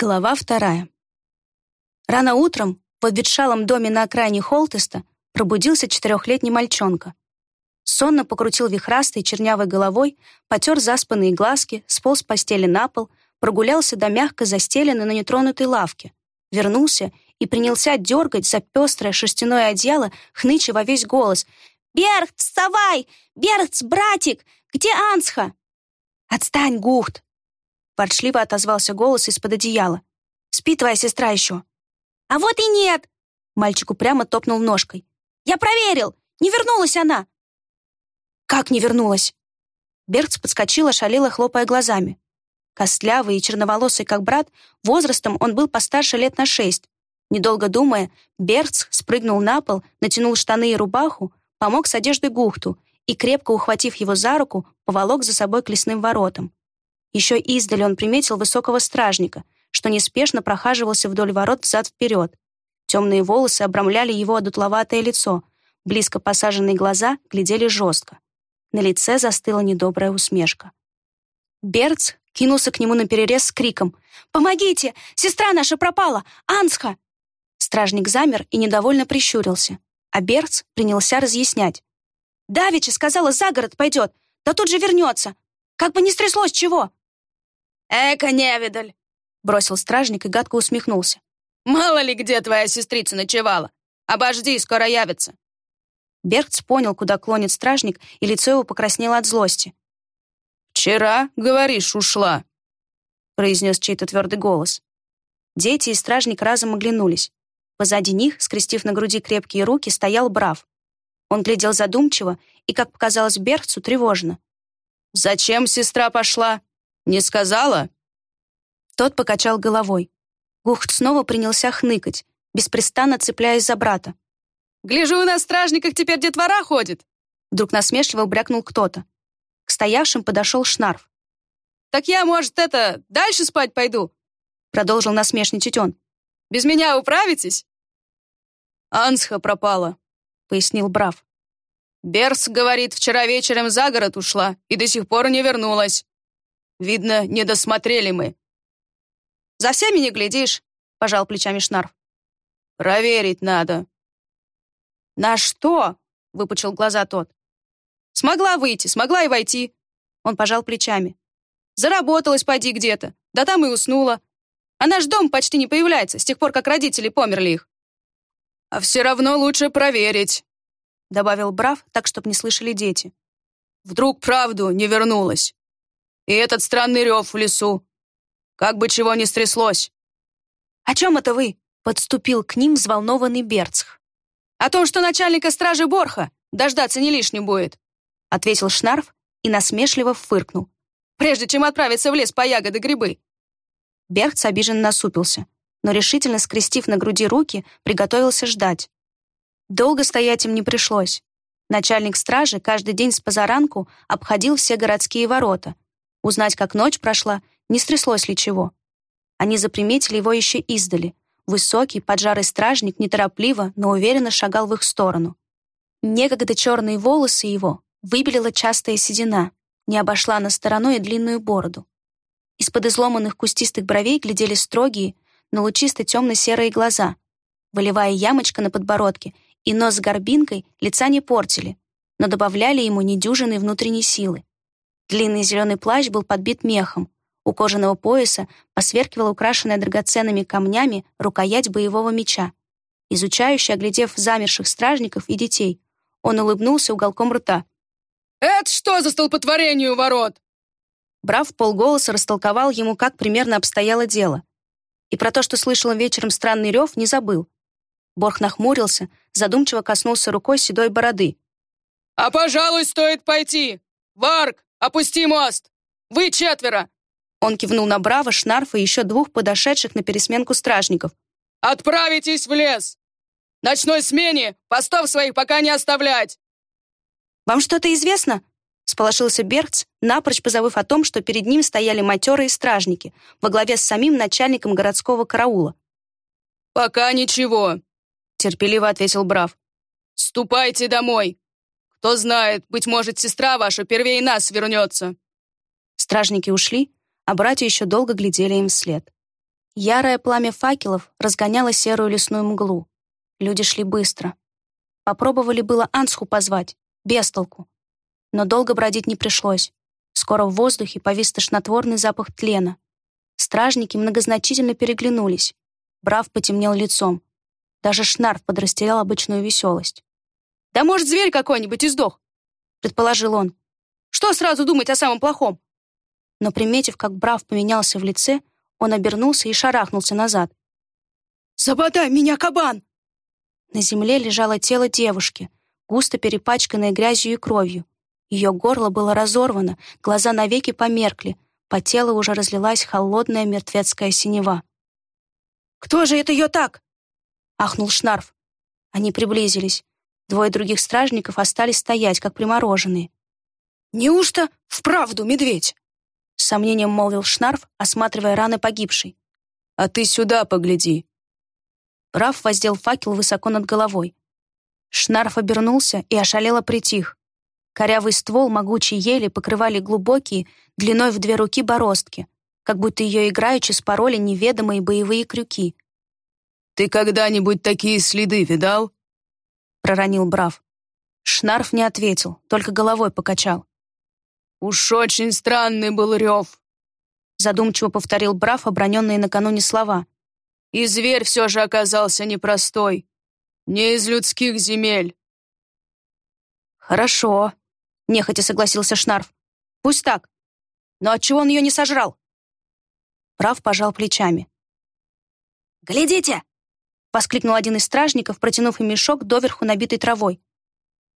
Глава вторая. Рано утром в обветшалом доме на окраине Холтеста пробудился четырехлетний мальчонка. Сонно покрутил вихрастой чернявой головой, потер заспанные глазки, сполз с постели на пол, прогулялся до мягко застеленной, но нетронутой лавки, вернулся и принялся дергать за пестрое шерстяное одеяло, хныча во весь голос. «Берхт, вставай! Берхт, братик! Где Ансха?» «Отстань, Гухт!» Ворчливо отозвался голос из-под одеяла. «Спит твоя сестра еще». «А вот и нет!» Мальчик упрямо топнул ножкой. «Я проверил! Не вернулась она!» «Как не вернулась?» Берц подскочил, ошалело, хлопая глазами. Костлявый и черноволосый, как брат, возрастом он был постарше лет на шесть. Недолго думая, Берц спрыгнул на пол, натянул штаны и рубаху, помог с одеждой Гухту и, крепко ухватив его за руку, поволок за собой к лесным воротам. Еще издали он приметил высокого стражника, что неспешно прохаживался вдоль ворот взад-вперед. Темные волосы обрамляли его одутловатое лицо, близко посаженные глаза глядели жестко. На лице застыла недобрая усмешка. Берц кинулся к нему на перерез с криком «Помогите! Сестра наша пропала! Ансха!» Стражник замер и недовольно прищурился, а Берц принялся разъяснять. «Давича сказала, за город пойдет, да тут же вернется. Как бы не стряслось чего!» «Эка, невидаль!» — бросил стражник и гадко усмехнулся. «Мало ли где твоя сестрица ночевала! Обожди, скоро явится!» Бергц понял, куда клонит стражник, и лицо его покраснело от злости. «Вчера, говоришь, ушла», — произнес чей-то твердый голос. Дети и стражник разом оглянулись. Позади них, скрестив на груди крепкие руки, стоял Брав. Он глядел задумчиво и, как показалось Бергцу, тревожно. «Зачем сестра пошла?» «Не сказала?» Тот покачал головой. Гухт снова принялся хныкать, беспрестанно цепляясь за брата. «Гляжу, на стражниках теперь детвора ходит!» Вдруг насмешливо брякнул кто-то. К стоявшим подошел Шнарф. «Так я, может, это, дальше спать пойду?» Продолжил насмешничать он. «Без меня управитесь?» «Ансха пропала», — пояснил Брав. «Берс, говорит, вчера вечером за город ушла и до сих пор не вернулась. Видно, не досмотрели мы. За всеми не глядишь, пожал плечами Шнарф. Проверить надо. На что? выпучил глаза тот. Смогла выйти, смогла и войти. Он пожал плечами. Заработалась поди где-то, да там и уснула. А наш дом почти не появляется с тех пор, как родители померли их. А все равно лучше проверить, добавил Брав, так, чтобы не слышали дети. Вдруг правду не вернулась. И этот странный рев в лесу. Как бы чего ни стряслось. «О чем это вы?» — подступил к ним взволнованный Берцх. «О том, что начальника стражи Борха дождаться не лишним будет», — ответил Шнарф и насмешливо фыркнул. «Прежде чем отправиться в лес по ягоды грибы». Берц обиженно насупился, но решительно скрестив на груди руки, приготовился ждать. Долго стоять им не пришлось. Начальник стражи каждый день с позаранку обходил все городские ворота, Узнать, как ночь прошла, не стряслось ли чего. Они заприметили его еще издали. Высокий, поджарый стражник неторопливо, но уверенно шагал в их сторону. Некогда черные волосы его выбелила частая седина, не обошла на стороной и длинную бороду. Из-под изломанных кустистых бровей глядели строгие, но лучисто темно-серые глаза. Волевая ямочка на подбородке и нос с горбинкой лица не портили, но добавляли ему недюжинной внутренней силы. Длинный зеленый плащ был подбит мехом. У кожаного пояса посверкивала украшенная драгоценными камнями рукоять боевого меча. Изучающий, оглядев замерших стражников и детей, он улыбнулся уголком рта. «Это что за столпотворение у ворот?» Брав полголоса растолковал ему, как примерно обстояло дело. И про то, что слышал вечером странный рев, не забыл. Борх нахмурился, задумчиво коснулся рукой седой бороды. «А, пожалуй, стоит пойти! Варк, «Опусти мост! Вы четверо!» Он кивнул на Браво, Шнарфа и еще двух подошедших на пересменку стражников. «Отправитесь в лес! Ночной смене постов своих пока не оставлять!» «Вам что-то известно?» — сполошился Бергц, напрочь позабыв о том, что перед ним стояли матерые стражники во главе с самим начальником городского караула. «Пока ничего», — терпеливо ответил Брав. «Ступайте домой. Кто знает, быть может, сестра ваша первее нас вернется». Стражники ушли, а братья еще долго глядели им вслед. Ярое пламя факелов разгоняло серую лесную мглу. Люди шли быстро. Попробовали было Ансху позвать, без толку. Но долго бродить не пришлось. Скоро в воздухе повис тошнотворный запах тлена. Стражники многозначительно переглянулись. Брав потемнел лицом. Даже Шнарф подрастерял обычную веселость. «Да может, зверь какой-нибудь и сдох», — предположил он. «Что сразу думать о самом плохом?» Но, приметив, как Брав поменялся в лице, он обернулся и шарахнулся назад. «Забодай меня, кабан!» На земле лежало тело девушки, густо перепачканное грязью и кровью. Ее горло было разорвано, глаза навеки померкли, по телу уже разлилась холодная мертвецкая синева. «Кто же это ее так?» — ахнул Шнарф. Они приблизились. Двое других стражников остались стоять, как примороженные. «Неужто вправду медведь?» С сомнением молвил Шнарф, осматривая раны погибшей. «А ты сюда погляди». Раф воздел факел высоко над головой. Шнарф обернулся и ошалело притих. Корявый ствол могучей ели покрывали глубокие, длиной в две руки бороздки, как будто ее играючи спороли неведомые боевые крюки. «Ты когда-нибудь такие следы видал?» — проронил Брав. Шнарф не ответил, только головой покачал. «Уж очень странный был рев», — задумчиво повторил Брав оброненные накануне слова. «И зверь все же оказался непростой, не из людских земель». «Хорошо», нехотя согласился Шнарф. Пусть так. Но отчего он ее не сожрал? Прав пожал плечами. «Глядите!» — воскликнул один из стражников, протянув им мешок, доверху набитый травой.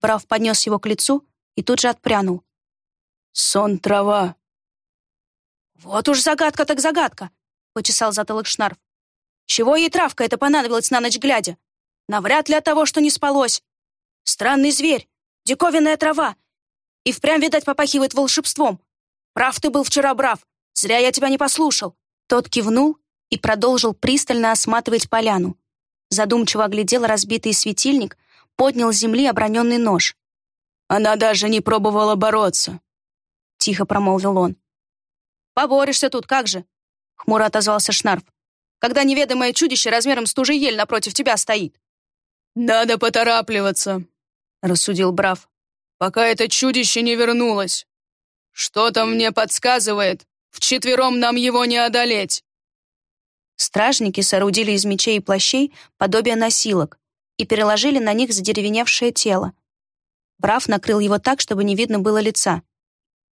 Прав поднес его к лицу и тут же отпрянул. «Сон трава». «Вот уж загадка так загадка!» — почесал затылок Шнарф. «Чего ей травка это понадобилась на ночь глядя? Навряд ли от того, что не спалось. Странный зверь, диковинная трава, и впрямь, видать, попахивает волшебством. Прав ты был вчера, брав. Зря я тебя не послушал». Тот кивнул и продолжил пристально осматривать поляну. Задумчиво оглядел разбитый светильник, поднял с земли оброненный нож. «Она даже не пробовала бороться», — тихо промолвил он. «Поборешься тут, как же?» — хмуро отозвался Шнарф. «Когда неведомое чудище размером с ту же ель напротив тебя стоит». «Надо поторапливаться», — рассудил Брав пока это чудище не вернулось. Что-то мне подсказывает, вчетвером нам его не одолеть». Стражники соорудили из мечей и плащей подобие носилок и переложили на них задеревеневшее тело. Брав накрыл его так, чтобы не видно было лица.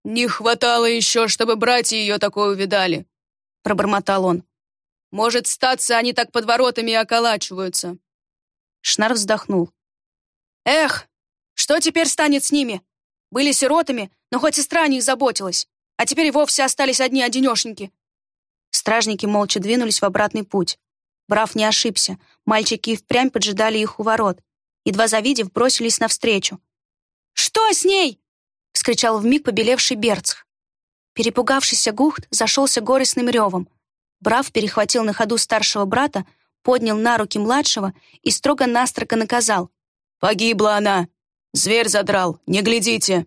«Не хватало еще, чтобы братья ее такое увидали», — пробормотал он. «Может, статься они так под воротами и околачиваются». Шнар вздохнул. «Эх, что теперь станет с ними? Были сиротами, но хоть сестра о них заботилась. А теперь и вовсе остались одни одинешеньки. Стражники молча двинулись в обратный путь. Брав не ошибся. Мальчики и впрямь поджидали их у ворот. Едва завидев, бросились навстречу. «Что с ней?» — вскричал вмиг побелевший Берцх. Перепугавшийся Гухт зашелся горестным ревом. Брав перехватил на ходу старшего брата, поднял на руки младшего и строго-настрого наказал. «Погибла она! Зверь задрал, не глядите!»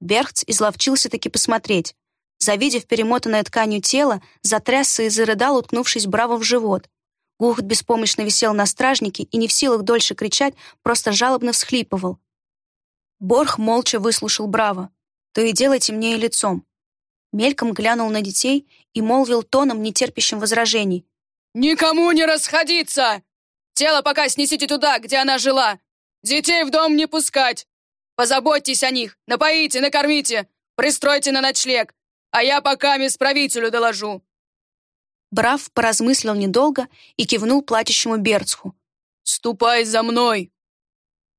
Берхц изловчился таки посмотреть. Завидев перемотанное тканью тело, затрясся и зарыдал, уткнувшись Браво в живот. Гухт беспомощно висел на стражнике и не в силах дольше кричать, просто жалобно всхлипывал. Борх молча выслушал Браво, то и дело темнее лицом. Мельком глянул на детей и молвил тоном, нетерпящим возражений. «Никому не расходиться! Тело пока снесите туда, где она жила, Детей в дом не пускать! Позаботьтесь о них, напоите, накормите, пристройте на ночлег, а я пока правителю доложу». Брав поразмыслил недолго и кивнул платящему Берцху. «Ступай за мной!»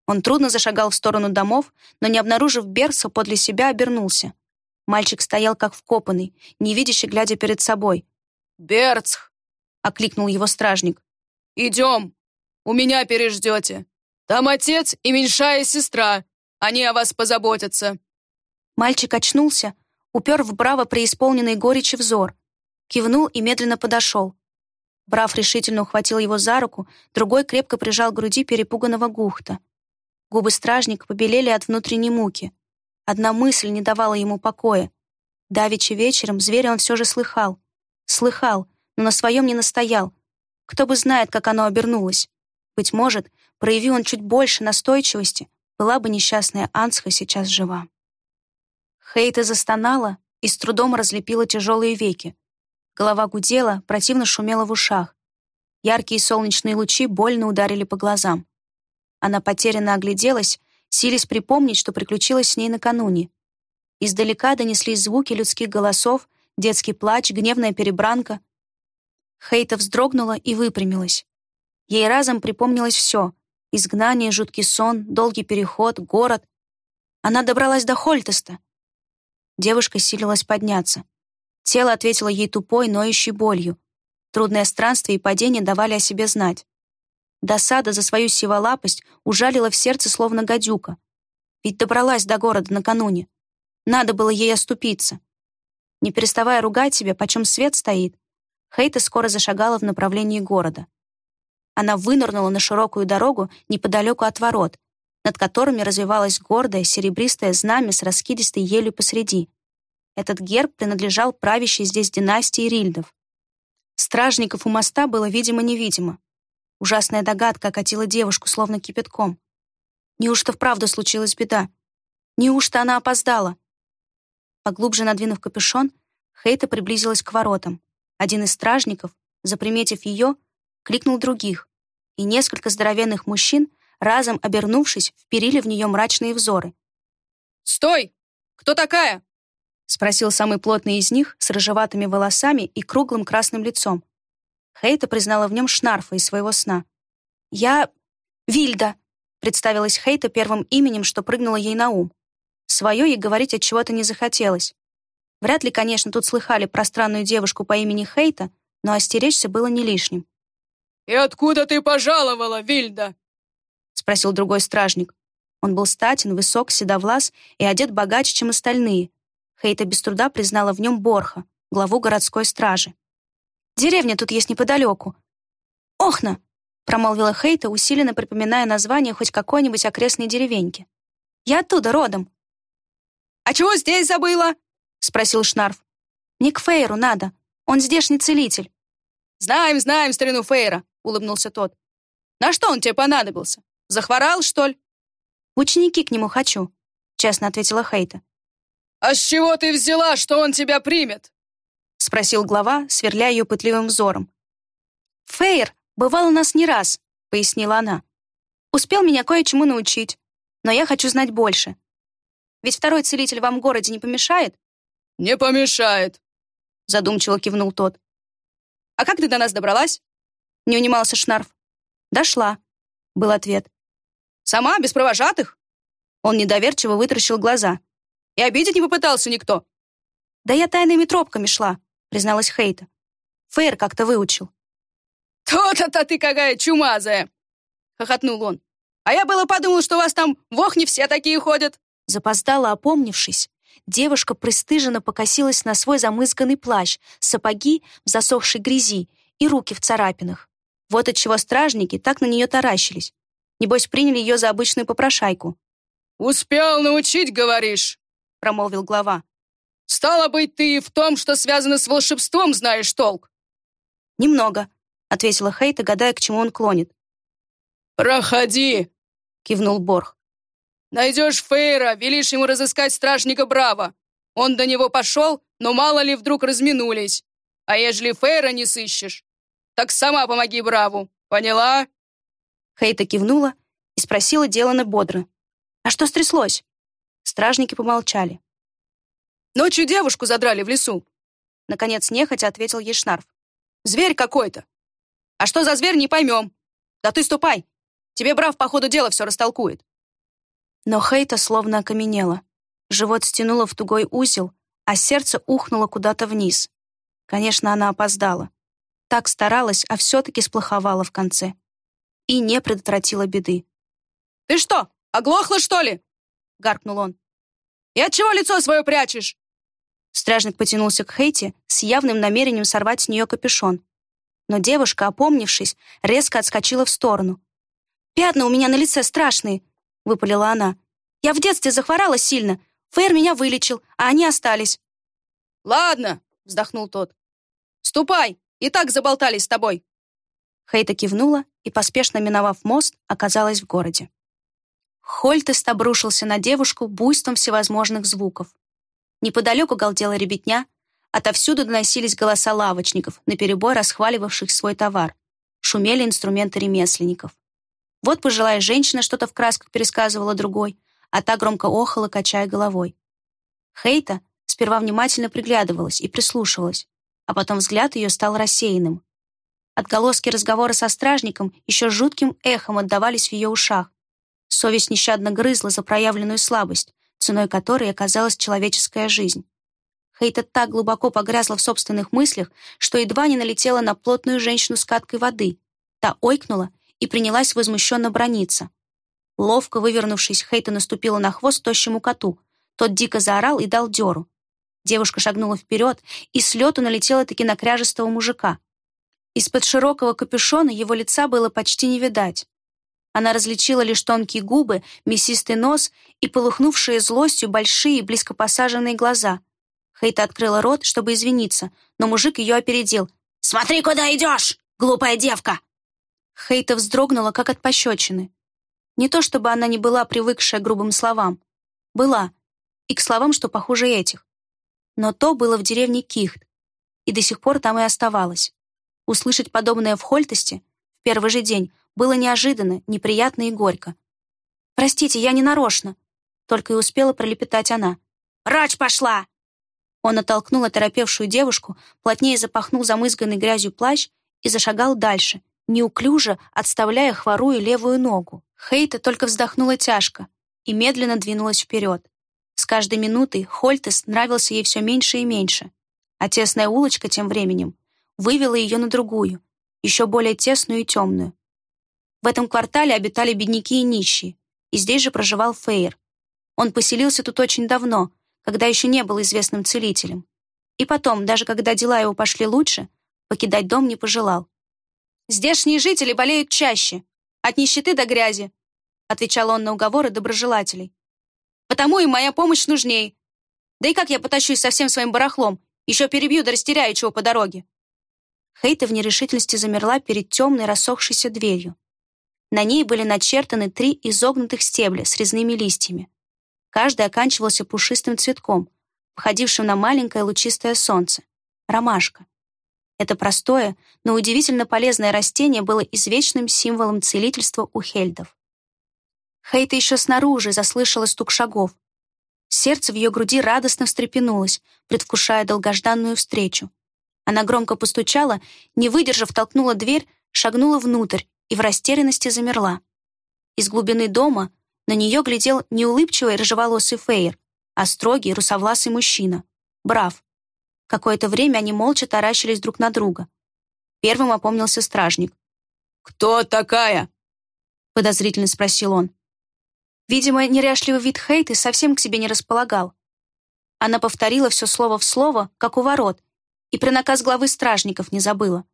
Он трудно зашагал в сторону домов, но, не обнаружив Берца, подле себя обернулся. Мальчик стоял как вкопанный, невидяще глядя перед собой. «Берцх!» — окликнул его стражник. «Идем! У меня переждете!» Там отец и меньшая сестра. Они о вас позаботятся». Мальчик очнулся, упер в Браво преисполненный горечи взор, кивнул и медленно подошел. Брав решительно ухватил его за руку, другой крепко прижал к груди перепуганного Гухта. Губы стражника побелели от внутренней муки. Одна мысль не давала ему покоя. Давичи вечером зверя он все же слыхал. Слыхал, но на своем не настоял. Кто бы знает, как оно обернулось. Быть может, прояви он чуть больше настойчивости, была бы несчастная Ансха сейчас жива. Хейта застонала и с трудом разлепила тяжелые веки. Голова гудела, противно шумела в ушах. Яркие солнечные лучи больно ударили по глазам. Она потерянно огляделась, силясь припомнить, что приключилось с ней накануне. Издалека донеслись звуки людских голосов, детский плач, гневная перебранка. Хейта вздрогнула и выпрямилась. Ей разом припомнилось все — изгнание, жуткий сон, долгий переход, город. Она добралась до Хольтеста. Девушка силилась подняться. Тело ответило ей тупой, ноющей болью. Трудное странствие и падение давали о себе знать. Досада за свою сиволапость ужалила в сердце словно гадюка. Ведь добралась до города накануне. Надо было ей оступиться. Не переставая ругать себя, почем свет стоит, Хейта скоро зашагала в направлении города. Она вынырнула на широкую дорогу неподалеку от ворот, над которыми развивалось гордое серебристое знамя с раскидистой елью посреди. Этот герб принадлежал правящей здесь династии Рильдов. Стражников у моста было видимо-невидимо. Ужасная догадка окатила девушку, словно кипятком. Неужто вправду случилась беда? Неужто она опоздала? Поглубже надвинув капюшон, Хейта приблизилась к воротам. Один из стражников, заприметив ее, кликнул других, и несколько здоровенных мужчин, разом обернувшись, вперили в нее мрачные взоры. «Стой! Кто такая?» — спросил самый плотный из них с рыжеватыми волосами и круглым красным лицом. Хейта признала в нем Шнарфа из своего сна. «Я... Вильда!» — представилась Хейта первым именем, что прыгнуло ей на ум. Свое ей говорить от чего-то не захотелось. Вряд ли, конечно, тут слыхали про странную девушку по имени Хейта, но остеречься было не лишним. «И откуда ты пожаловала, Вильда?» — спросил другой стражник. Он был статен, высок, седовлас и одет богаче, чем остальные. Хейта без труда признала в нем Борха, главу городской стражи. «Деревня тут есть неподалеку». «Охна!» — промолвила Хейта, усиленно припоминая название хоть какой-нибудь окрестной деревеньки. «Я оттуда родом». «А чего здесь забыла?» — спросил Шнарф. «Мне к Фейру надо. Он здешний целитель». «Знаем, знаем старину Фейра», — улыбнулся тот. «На что он тебе понадобился? Захворал, что ли?» «В ученики к нему хочу», — честно ответила Хейта. «А с чего ты взяла, что он тебя примет?» — спросил глава, сверляя ее пытливым взором. «Фейр бывал у нас не раз», — пояснила она. «Успел меня кое-чему научить, но я хочу знать больше. Ведь второй целитель вам в городе не помешает?» «Не помешает», — задумчиво кивнул тот. «А как ты до нас добралась?» — не унимался Шнарф. «Дошла», — был ответ. «Сама, без провожатых?» Он недоверчиво вытаращил глаза. «И обидеть не попытался никто?» «Да я тайными тропками шла», — призналась Хейта. Фейр как-то выучил. «То-то-то ты какая чумазая!» — хохотнул он. «А я было подумал, что у вас там вох не все такие ходят!» Запоздала, опомнившись, девушка пристыженно покосилась на свой замызганный плащ, сапоги в засохшей грязи и руки в царапинах. Вот отчего стражники так на нее таращились. Небось, приняли ее за обычную попрошайку. «Успел научить, говоришь?» — промолвил глава. «Стало быть, ты в том, что связано с волшебством, знаешь толк?» «Немного», — ответила Хейта, гадая, к чему он клонит. «Проходи», — кивнул Борх. Найдешь Фейра, велишь ему разыскать стражника Браво. Он до него пошел, но мало ли вдруг разминулись. А ежели Фейра не сыщешь, так сама помоги Браву. Поняла?» Хейта кивнула и спросила делано бодро. «А что стряслось?» Стражники помолчали. «Ночью девушку задрали в лесу», — наконец нехотя ответил ей Шнарф. «Зверь какой-то. А что за зверь, не поймем. Да ты ступай. Тебе Брав по ходу дела все растолкует». Но Хейта словно окаменела. Живот стянуло в тугой узел, а сердце ухнуло куда-то вниз. Конечно, она опоздала. Так старалась, а все-таки сплоховала в конце. И не предотвратила беды. «Ты что, оглохла, что ли?» — гаркнул он. «И от чего лицо свое прячешь?» Стражник потянулся к Хейте с явным намерением сорвать с нее капюшон. Но девушка, опомнившись, резко отскочила в сторону. «Пятна у меня на лице страшные!» — выпалила она. «Я в детстве захворала сильно. Фейр меня вылечил, а они остались». «Ладно», — вздохнул тот. «Ступай и так заболтались с тобой». Хейта кивнула и, поспешно миновав мост, оказалась в городе. Хольтест обрушился на девушку буйством всевозможных звуков. Неподалеку галдела ребятня, отовсюду доносились голоса лавочников, наперебой расхваливавших свой товар. Шумели инструменты ремесленников. Вот пожилая женщина что-то в красках пересказывала другой, а та громко охала, качая головой. Хейта сперва внимательно приглядывалась и прислушивалась, а потом взгляд ее стал рассеянным. Отголоски разговора со стражником еще жутким эхом отдавались в ее ушах. Совесть нещадно грызла за проявленную слабость, ценой которой оказалась человеческая жизнь. Хейта так глубоко погрязла в собственных мыслях, что едва не налетела на плотную женщину с каткой воды. Та ойкнула и принялась возмущенно брониться. Ловко вывернувшись, Хейта наступила на хвост тощему коту. Тот дико заорал и дал дёру. Девушка шагнула вперед и с лету налетела таки на кряжестого мужика. Из-под широкого капюшона его лица было почти не видать. Она различила лишь тонкие губы, мясистый нос и полыхнувшие злостью большие, близко посаженные глаза. Хейта открыла рот, чтобы извиниться, но мужик ее опередил. «Смотри, куда идешь, глупая девка!» Хейта вздрогнула, как от пощечины. Не то чтобы она не была привыкшая к грубым словам. Была. И к словам, что похуже этих. Но то было в деревне Кихт, и до сих пор там и оставалось. Услышать подобное в Хольтесте в первый же день было неожиданно, неприятно и горько. «Простите, я не нарочно», — только и успела пролепетать она. «Рач пошла!» Он оттолкнул оторопевшую девушку, плотнее запахнул замызганный грязью плащ и зашагал дальше, неуклюже отставляя хворую левую ногу. Хейта только вздохнула тяжко и медленно двинулась вперед. С каждой минутой Хольтес нравился ей все меньше и меньше, а тесная улочка тем временем вывела ее на другую, еще более тесную и темную. В этом квартале обитали бедняки и нищие, и здесь же проживал Фейер. Он поселился тут очень давно, когда еще не был известным целителем. И потом, даже когда дела его пошли лучше, покидать дом не пожелал. «Здешние жители болеют чаще, от нищеты до грязи», отвечал он на уговоры доброжелателей. «Потому и моя помощь нужней. Да и как я потащусь со всем своим барахлом, еще перебью да растеряю чего по дороге». Хейта в нерешительности замерла перед темной рассохшейся дверью. На ней были начертаны три изогнутых стебля с резными листьями. Каждый оканчивался пушистым цветком, походившим на маленькое лучистое солнце — ромашка. Это простое, но удивительно полезное растение было извечным символом целительства у хельдов. Хейта еще снаружи заслышала стук шагов. Сердце в ее груди радостно встрепенулось, предвкушая долгожданную встречу. Она громко постучала, не выдержав, толкнула дверь, шагнула внутрь и в растерянности замерла. Из глубины дома на нее глядел не улыбчивый рыжеволосый Фейер, а строгий русовласый мужчина. Брав. Какое-то время они молча таращились друг на друга. Первым опомнился стражник. «Кто такая?» — подозрительно спросил он. Видимо, неряшливый вид Хейты совсем к себе не располагал. Она повторила все слово в слово, как у ворот, и про наказ главы стражников не забыла.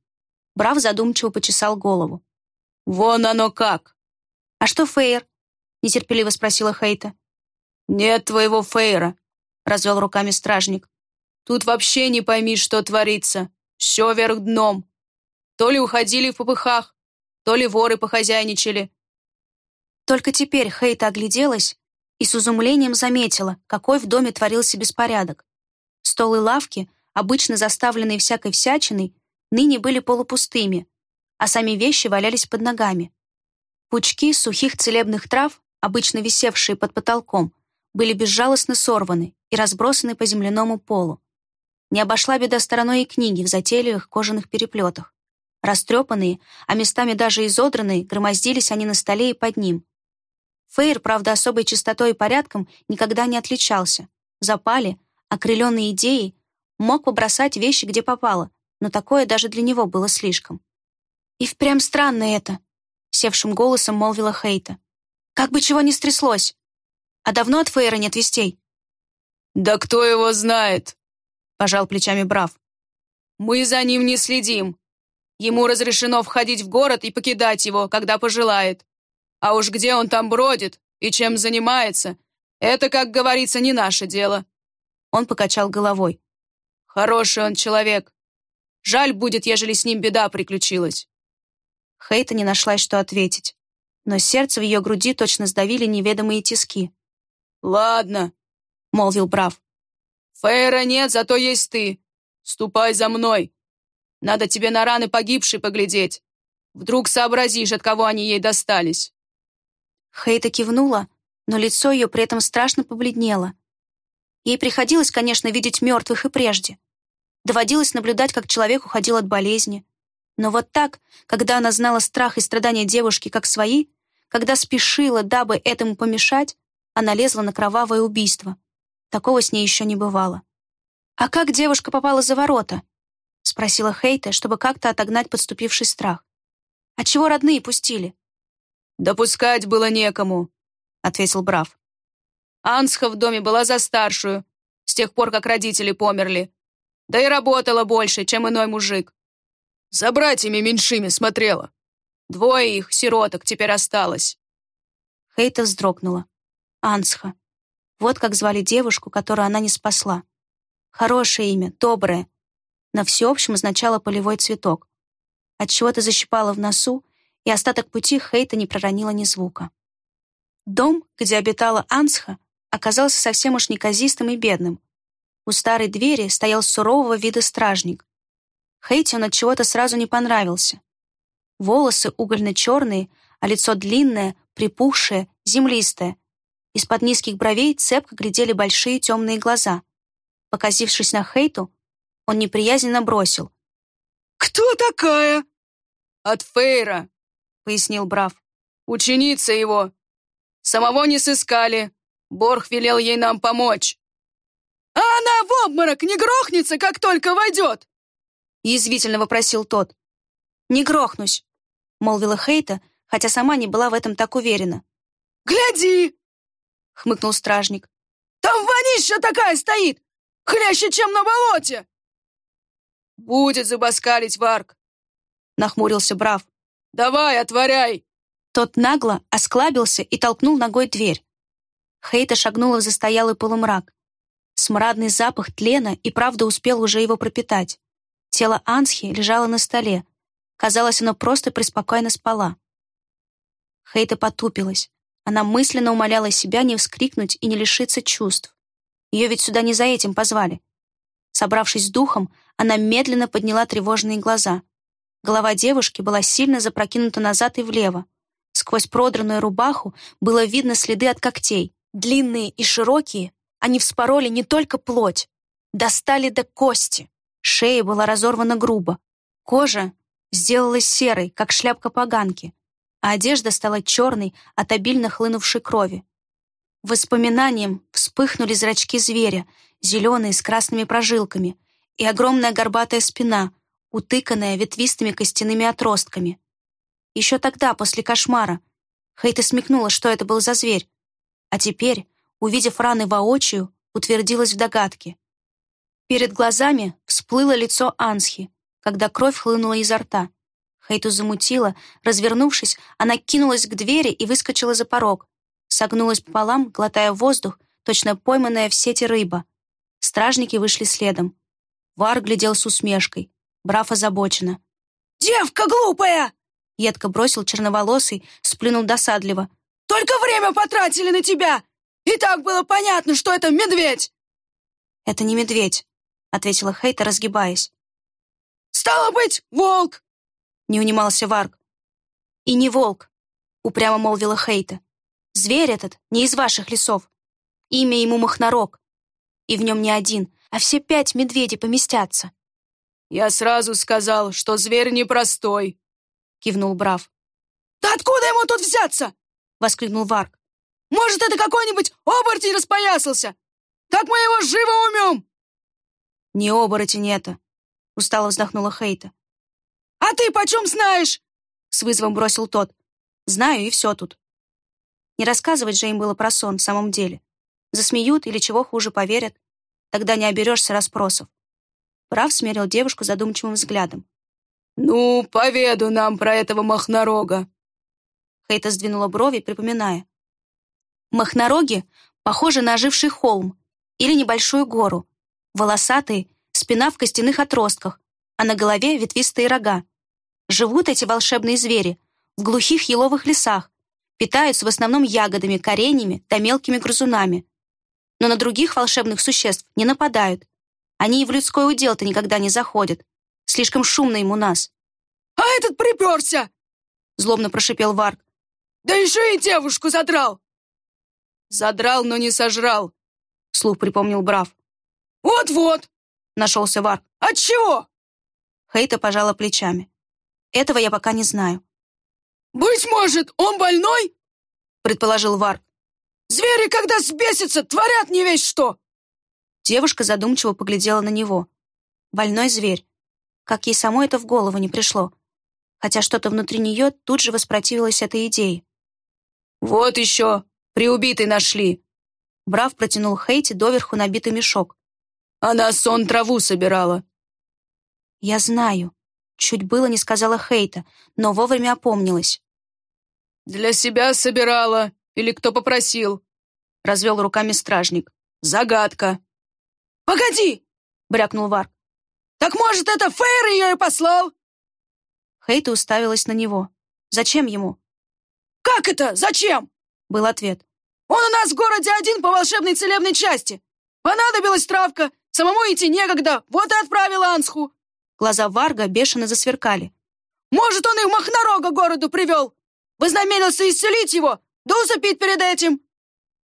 Брав задумчиво почесал голову. «Вон оно как!» «А что Фейер?» — нетерпеливо спросила Хейта. «Нет твоего Фейра», — развел руками стражник. «Тут вообще не пойми, что творится. Все вверх дном. То ли уходили в попыхах, то ли воры похозяйничали». Только теперь Хейта огляделась и с изумлением заметила, какой в доме творился беспорядок. Стол и лавки обычно заставленные всякой всячиной, ныне были полупустыми, а сами вещи валялись под ногами. Пучки сухих целебных трав, обычно висевшие под потолком, были безжалостно сорваны и разбросаны по земляному полу. Не обошла беда стороной и книги в затейливых кожаных переплетах. Растрепанные, а местами даже изодранные, громоздились они на столе и под ним. Фейр, правда, особой чистотой и порядком никогда не отличался. Запали, окрыленный идеей, Мог побросать вещи, где попало, но такое даже для него было слишком. «И впрямь странно это», — севшим голосом молвила Хейта. «Как бы чего ни стряслось. А давно от Фейра нет вестей?» «Да кто его знает?» — пожал плечами Брав. «Мы за ним не следим. Ему разрешено входить в город и покидать его, когда пожелает. А уж где он там бродит и чем занимается, это, как говорится, не наше дело». Он покачал головой. Хороший он человек. Жаль будет, ежели с ним беда приключилась». Хейта не нашлась, что ответить. Но сердце в ее груди точно сдавили неведомые тиски. «Ладно», — молвил Брав. «Фейра нет, зато есть ты. Ступай за мной. Надо тебе на раны погибшей поглядеть. Вдруг сообразишь, от кого они ей достались». Хейта кивнула, но лицо ее при этом страшно побледнело. Ей приходилось, конечно, видеть мертвых и прежде. Доводилось наблюдать, как человек уходил от болезни. Но вот так, когда она знала страх и страдания девушки как свои, когда спешила, дабы этому помешать, она лезла на кровавое убийство. Такого с ней еще не бывало. «А как девушка попала за ворота?» — спросила Хейта, чтобы как-то отогнать подступивший страх. «А чего родные пустили?» «Допускать было некому», — ответил Брав. «Ансха в доме была за старшую, с тех пор, как родители померли. Да и работала больше, чем иной мужик. За братьями меньшими смотрела. Двое их, сироток, теперь осталось». Хейта вздрогнула. Ансха. Вот как звали девушку, которую она не спасла. Хорошее имя, доброе. На всеобщем означало полевой цветок. От чего то защипала в носу, и остаток пути Хейта не проронила ни звука. Дом, где обитала Ансха, оказался совсем уж неказистым и бедным. У старой двери стоял сурового вида стражник. Хейте он от чего-то сразу не понравился. Волосы угольно-черные, а лицо длинное, припухшее, землистое. Из-под низких бровей цепко глядели большие темные глаза. Показившись на Хейту, он неприязненно бросил. «Кто такая?» «От Фейра», — пояснил Брав. «Ученица его. Самого не сыскали. Борх велел ей нам помочь». «А она в обморок не грохнется, как только войдет?» Язвительно вопросил тот. «Не грохнусь», — молвила Хейта, хотя сама не была в этом так уверена. «Гляди!» — хмыкнул стражник. «Там вонища такая стоит! Хлеще, чем на болоте!» «Будет забаскалить Варк!» — нахмурился Брав. «Давай, отворяй!» Тот нагло осклабился и толкнул ногой дверь. Хейта шагнула в застоялый полумрак. Смрадный запах тлена и правда успел уже его пропитать. Тело Ансхи лежало на столе. Казалось, оно просто преспокойно спала. Хейта потупилась. Она мысленно умоляла себя не вскрикнуть и не лишиться чувств. Ее ведь сюда не за этим позвали. Собравшись с духом, она медленно подняла тревожные глаза. Голова девушки была сильно запрокинута назад и влево. Сквозь продранную рубаху было видно следы от когтей. Длинные и широкие, они вспороли не только плоть, достали до кости. Шея была разорвана грубо. Кожа сделалась серой, как шляпка поганки, а одежда стала черной от обильно хлынувшей крови. Воспоминанием вспыхнули зрачки зверя, зеленые с красными прожилками, и огромная горбатая спина, утыканная ветвистыми костяными отростками. Еще тогда, после кошмара, Хейта смекнула, что это был за зверь, а теперь, увидев раны воочию, утвердилась в догадке. Перед глазами всплыло лицо Ансхи, когда кровь хлынула изо рта. Хейту замутила, развернувшись, она кинулась к двери и выскочила за порог. Согнулась пополам, глотая воздух, точно пойманная в сети рыба. Стражники вышли следом. Вар глядел с усмешкой. Браф озабоченно. «Девка глупая!» Едко бросил черноволосый, сплюнул досадливо. «Только время потратили на тебя! И так было понятно, что это медведь!» «Это не медведь», — ответила Хейта, разгибаясь. «Стало быть, волк!» — не унимался Варк. «И не волк», — упрямо молвила Хейта. «Зверь этот не из ваших лесов. Имя ему Махнарок. И в нем не один, а все пять медведей поместятся». «Я сразу сказал, что зверь непростой», — кивнул Брав. «Да откуда ему тут взяться?» — воскликнул Варк. «Может, это какой-нибудь оборотень распоясался? Так мы его живо умем!» «Не оборотень это», — устало вздохнула Хейта. «А ты почем знаешь?» — с вызовом бросил тот. «Знаю, и все тут». Не рассказывать же им было про сон в самом деле. Засмеют или чего хуже поверят. Тогда не оберешься расспросов. Прав смерил девушку задумчивым взглядом. «Ну, поведу нам про этого махнорога». Хейта сдвинула брови, припоминая. Махнороги похожи на оживший холм или небольшую гору. Волосатые, спина в костяных отростках, а на голове ветвистые рога. Живут эти волшебные звери в глухих еловых лесах, питаются в основном ягодами, кореньями да мелкими грызунами. Но на других волшебных существ не нападают. Они и в людской удел-то никогда не заходят. Слишком шумно им у нас. «А этот приперся!» Злобно прошипел Варк. «Да еще и девушку задрал!» «Задрал, но не сожрал», — вслух припомнил Брав. «Вот-вот!» — нашелся Варк. «От чего?» Хейта пожала плечами. «Этого я пока не знаю». «Быть может, он больной?» — предположил Варк. «Звери, когда сбесятся, творят не весь что!» Девушка задумчиво поглядела на него. Больной зверь. Как ей самой это в голову не пришло. Хотя что-то внутри нее тут же воспротивилось этой идее. «Вот еще! Приубитый нашли!» Брав протянул Хейти доверху набитый мешок. «Она сон траву собирала!» «Я знаю». Чуть было не сказала Хейта, но вовремя опомнилась. «Для себя собирала. Или кто попросил?» Развел руками стражник. «Загадка». «Погоди!» — брякнул Варк. «Так, может, это Фейр ее и послал?» Хейта уставилась на него. «Зачем ему?» «Как это? Зачем?» — был ответ. «Он у нас в городе один по волшебной целебной части. Понадобилась травка, самому идти некогда, вот и отправила Ансху. Глаза Варга бешено засверкали. «Может, он их Махнорога городу привел? Вознамерился исцелить его? Да усыпить перед этим!»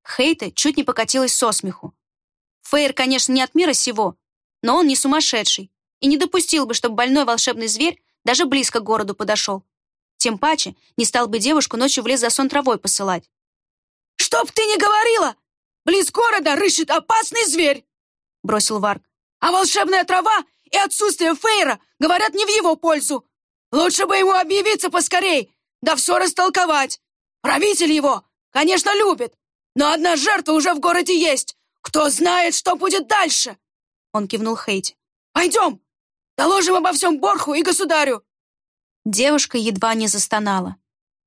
Хейта чуть не покатилась со смеху. Фейр, конечно, не от мира сего, но он не сумасшедший и не допустил бы, чтобы больной волшебный зверь даже близко к городу подошел. Тем паче не стал бы девушку ночью в лес за сон травой посылать. «Чтоб ты не говорила! Близ города рыщет опасный зверь!» бросил Варг. «А волшебная трава и отсутствие Фейра говорят не в его пользу. Лучше бы ему объявиться поскорей, да все растолковать. Правитель его, конечно, любит, но одна жертва уже в городе есть. Кто знает, что будет дальше?» Он кивнул Хейти. «Пойдем, доложим обо всем Борху и государю». Девушка едва не застонала.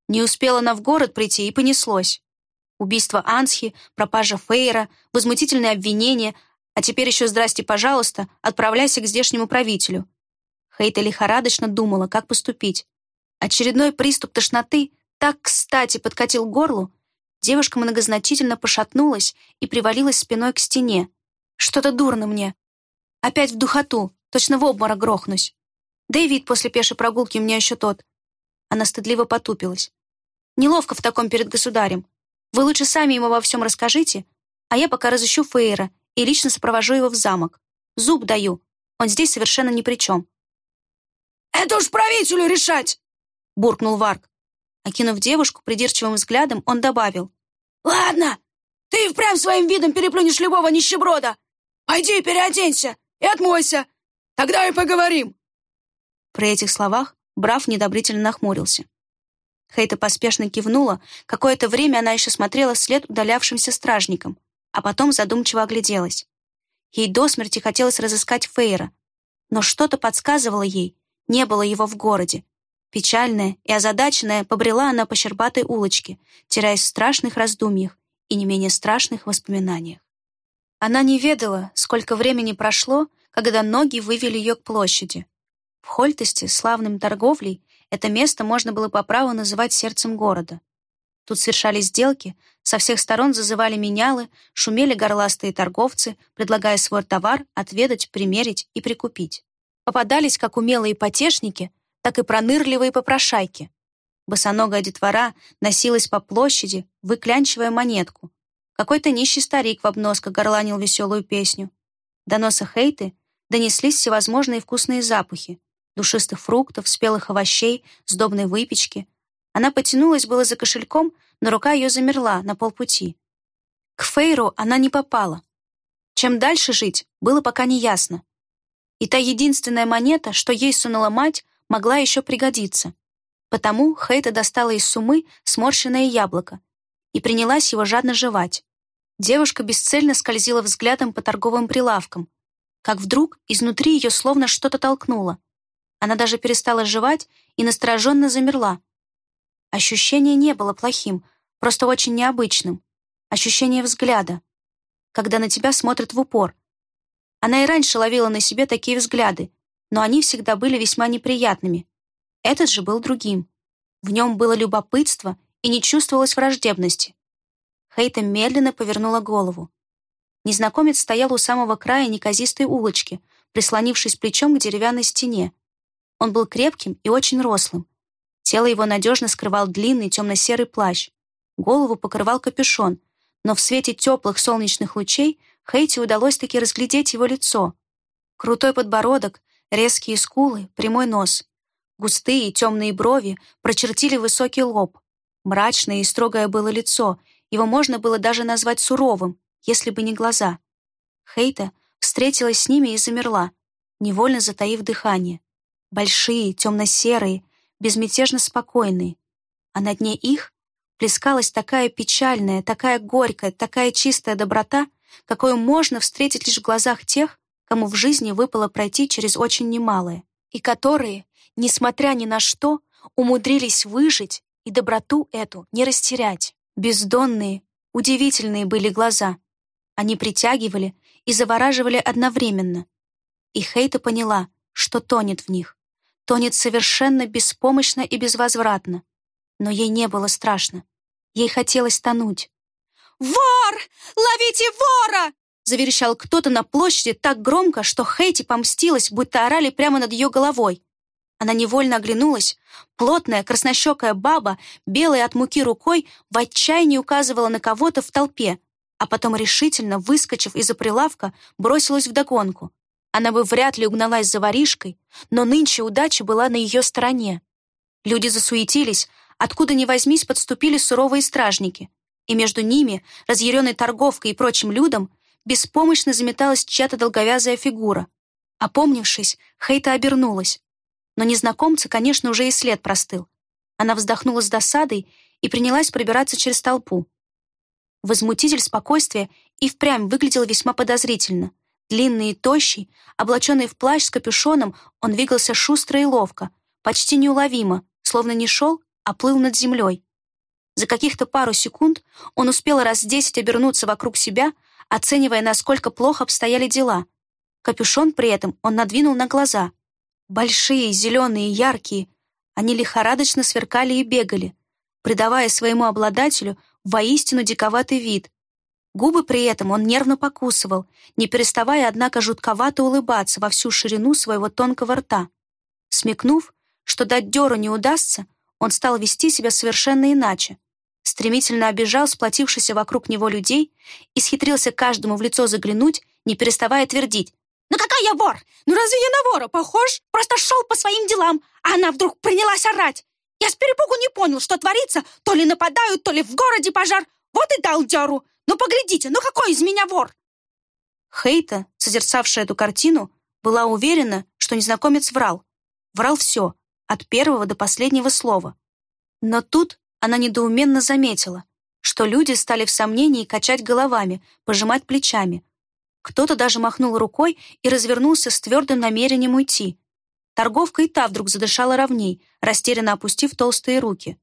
Не успела она в город прийти и понеслось. Убийство Ансхи, пропажа Фейра, возмутительные обвинения, а теперь еще «здрасте, пожалуйста», отправляйся к здешнему правителю. Хейта лихорадочно думала, как поступить. Очередной приступ тошноты так кстати подкатил горлу. Девушка многозначительно пошатнулась и привалилась спиной к стене. Что-то дурно мне. Опять в духоту, точно в обморок грохнусь. Да и вид после пешей прогулки у меня еще тот. Она стыдливо потупилась. Неловко в таком перед государем. Вы лучше сами ему обо всем расскажите, а я пока разыщу Фейра и лично сопровожу его в замок. Зуб даю. Он здесь совершенно ни при чем». «Это уж правителю решать!» — буркнул Варк. Окинув девушку придирчивым взглядом, он добавил. «Ладно, ты впрямь своим видом переплюнешь любого нищеброда. Пойди переоденься и отмойся. Тогда и поговорим». При этих словах Брав недобрительно нахмурился. Хейта поспешно кивнула. Какое-то время она еще смотрела вслед удалявшимся стражникам а потом задумчиво огляделась. Ей до смерти хотелось разыскать Фейра, но что-то подсказывало ей, не было его в городе. Печальная и озадаченная побрела она по щербатой улочке, теряясь в страшных раздумьях и не менее страшных воспоминаниях. Она не ведала, сколько времени прошло, когда ноги вывели ее к площади. В Хольтесте, славным торговлей, это место можно было по праву называть сердцем города. Тут совершались сделки, со всех сторон зазывали менялы, шумели горластые торговцы, предлагая свой товар отведать, примерить и прикупить. Попадались как умелые потешники, так и пронырливые попрошайки. Босоногая детвора носилась по площади, выклянчивая монетку. Какой-то нищий старик в обносках горланил веселую песню. До носа Хейты донеслись всевозможные вкусные запахи душистых фруктов, спелых овощей, сдобной выпечки — она потянулась было за кошельком, но рука ее замерла на полпути. К Фейру она не попала. Чем дальше жить, было пока не ясно. И та единственная монета, что ей сунула мать, могла еще пригодиться. Потому Хейта достала из сумы сморщенное яблоко и принялась его жадно жевать. Девушка бесцельно скользила взглядом по торговым прилавкам, как вдруг изнутри ее словно что-то толкнуло. Она даже перестала жевать и настороженно замерла, Ощущение не было плохим, просто очень необычным. Ощущение взгляда, когда на тебя смотрят в упор. Она и раньше ловила на себе такие взгляды, но они всегда были весьма неприятными. Этот же был другим. В нем было любопытство и не чувствовалось враждебности. Хейта медленно повернула голову. Незнакомец стоял у самого края неказистой улочки, прислонившись плечом к деревянной стене. Он был крепким и очень рослым. Тело его надежно скрывал длинный темно-серый плащ. Голову покрывал капюшон, но в свете теплых солнечных лучей Хейти удалось таки разглядеть его лицо. Крутой подбородок, резкие скулы, прямой нос. Густые темные брови прочертили высокий лоб. Мрачное и строгое было лицо, его можно было даже назвать суровым, если бы не глаза. Хейта встретилась с ними и замерла, невольно затаив дыхание. Большие, темно-серые, безмятежно спокойные. А на дне их плескалась такая печальная, такая горькая, такая чистая доброта, какую можно встретить лишь в глазах тех, кому в жизни выпало пройти через очень немалое, и которые, несмотря ни на что, умудрились выжить и доброту эту не растерять. Бездонные, удивительные были глаза. Они притягивали и завораживали одновременно. И Хейта поняла, что тонет в них. Тонет совершенно беспомощно и безвозвратно. Но ей не было страшно. Ей хотелось тонуть. «Вор! Ловите вора!» Заверещал кто-то на площади так громко, что Хейти помстилась, будто орали прямо над ее головой. Она невольно оглянулась. Плотная, краснощекая баба, белая от муки рукой, в отчаянии указывала на кого-то в толпе, а потом решительно, выскочив из-за прилавка, бросилась вдогонку. Она бы вряд ли угналась за воришкой, но нынче удача была на ее стороне. Люди засуетились, откуда ни возьмись подступили суровые стражники, и между ними, разъяренной торговкой и прочим людом, беспомощно заметалась чья-то долговязая фигура. Опомнившись, Хейта обернулась. Но незнакомца, конечно, уже и след простыл. Она вздохнула с досадой и принялась пробираться через толпу. Возмутитель спокойствия и впрямь выглядел весьма подозрительно. Длинный и тощий, облаченный в плащ с капюшоном, он двигался шустро и ловко, почти неуловимо, словно не шел, а плыл над землей. За каких-то пару секунд он успел раз десять обернуться вокруг себя, оценивая, насколько плохо обстояли дела. Капюшон при этом он надвинул на глаза. Большие, зеленые, яркие. Они лихорадочно сверкали и бегали, придавая своему обладателю воистину диковатый вид. Губы при этом он нервно покусывал, не переставая, однако, жутковато улыбаться во всю ширину своего тонкого рта. Смекнув, что дать дёру не удастся, он стал вести себя совершенно иначе стремительно обижал сплотившихся вокруг него людей и схитрился каждому в лицо заглянуть, не переставая твердить. «Ну какая я вор? Ну разве я на вора похож? Просто шел по своим делам, а она вдруг принялась орать. Я с перепугу не понял, что творится, то ли нападают, то ли в городе пожар. Вот и дал дёру. Ну поглядите, ну какой из меня вор?» Хейта, созерцавшая эту картину, была уверена, что незнакомец врал. Врал все, от первого до последнего слова. Но тут она недоуменно заметила, что люди стали в сомнении качать головами, пожимать плечами. Кто-то даже махнул рукой и развернулся с твердым намерением уйти. Торговка и та вдруг задышала ровней, растерянно опустив толстые руки.